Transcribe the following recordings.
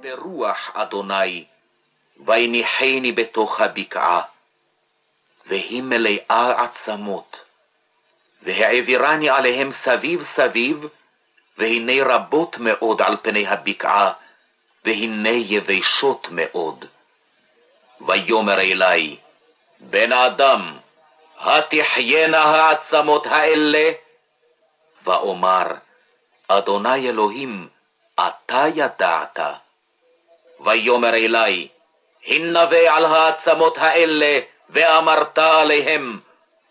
ברוח אדוני, ויניחני בתוך הבקעה, והיא מלאה עצמות, והעבירני עליהם סביב סביב, והנה רבות מאוד על פני הבקעה, והנה יבשות מאוד. ויאמר אלי, בן אדם, התחיינה העצמות האלה? ואומר, אדוני אלוהים, אתה ידעת. ויאמר אלי, הנבא על העצמות האלה, ואמרת עליהם,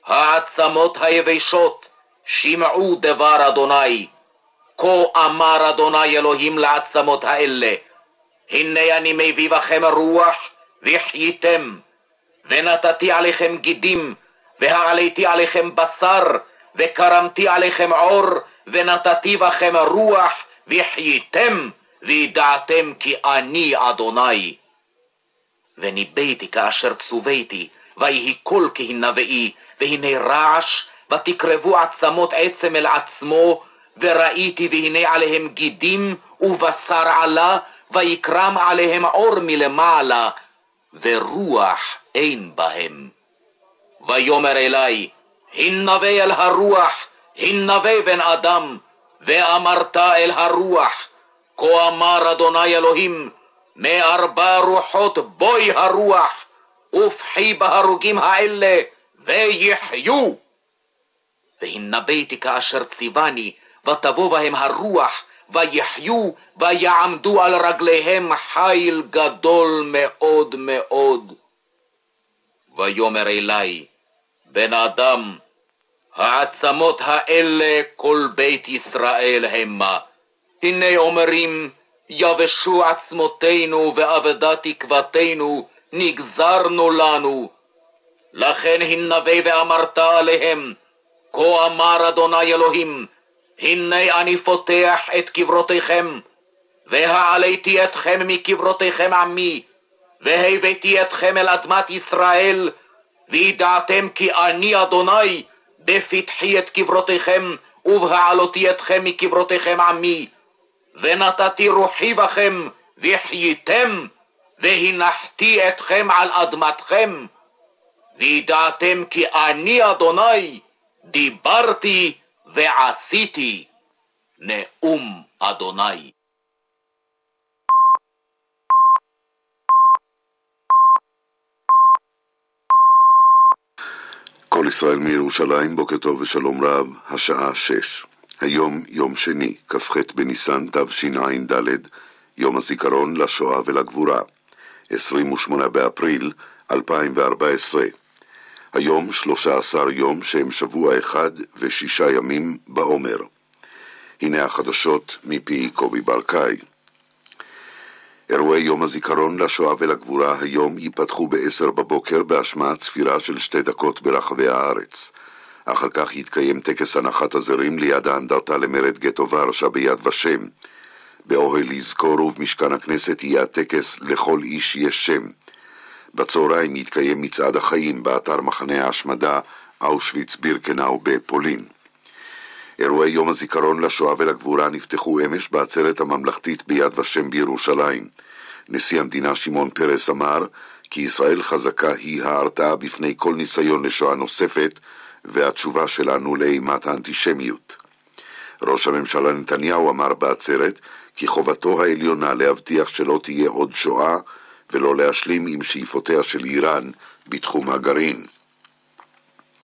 העצמות היבשות, שמעו דבר אדוני. כה אמר אדוני אלוהים לעצמות האלה, הנה אני מביא בכם רוח, וחייתם, ונתתי עליכם גידים, והעליתי עליכם בשר, וקרמתי עליכם עור, ונתתי בכם רוח, וחייתם, וידעתם כי אני אדוני. וניבאתי כאשר צוויתי, ויהי קול כהנבאי, והנה רעש, ותקרבו עצמות עצם אל עצמו, וראיתי והנה עליהם גידים, ובשר עלה, ויקרם עליהם אור מלמעלה, ורוח אין בהם. ויאמר אלי, הנבא אל הרוח, הנבא בן אדם, ואמרת אל הרוח, כה אמר אדוני אלוהים, מארבע רוחות בואי הרוח, ופחי בהרוגים האלה, ויחיו. והנבאתי כאשר ציווני, ותבוא בהם הרוח, ויחיו, ויעמדו על רגליהם חיל גדול מאוד מאוד. ויאמר אלי, בן אדם, העצמות האלה כל בית ישראל המה. הנה אומרים, יבשו עצמותינו ואבדה תקוותנו, נגזרנו לנו. לכן הנבא ואמרת עליהם, כה אמר אדוני אלוהים, הנה אני פותח את קברותיכם, והעליתי אתכם מקברותיכם עמי, והבאתי אתכם אל אדמת ישראל, וידעתם כי אני אדוני, בפתחי את קברותיכם, ובהעלותי אתכם מקברותיכם עמי. ונתתי רוחי בכם, וחייתם, והנחתי אתכם על אדמתכם. וידעתם כי אני אדוני, דיברתי ועשיתי. נאום אדוני. כל ישראל מירושלים, בוקר טוב ושלום רב, השעה שש. היום יום שני, כ"ח בניסן תשע"ד, יום הזיכרון לשואה ולגבורה, 28 באפריל 2014. היום 13 יום שהם שבוע אחד ושישה ימים בעומר. הנה החדשות מפי קובי ברקאי. אירועי יום הזיכרון לשואה ולגבורה היום ייפתחו ב-10 בבוקר בהשמעת צפירה של שתי דקות ברחבי הארץ. אחר כך יתקיים טקס הנחת הזרים ליד האנדרטה למרד גטו ורשה ביד ושם. באוהל לזכור ובמשכן הכנסת יהיה הטקס לכל איש יש שם. בצהריים יתקיים מצעד החיים באתר מחנה ההשמדה אושוויץ-בירקנאו בפולין. אירועי יום הזיכרון לשואה ולגבורה נפתחו אמש בעצרת הממלכתית ביד ושם בירושלים. נשיא המדינה שמעון פרס אמר כי ישראל חזקה היא ההרתעה בפני כל ניסיון לשואה נוספת והתשובה שלנו לאימת האנטישמיות. ראש הממשלה נתניהו אמר בעצרת כי חובתו העליונה להבטיח שלא תהיה עוד שואה ולא להשלים עם שאיפותיה של איראן בתחום הגרעין.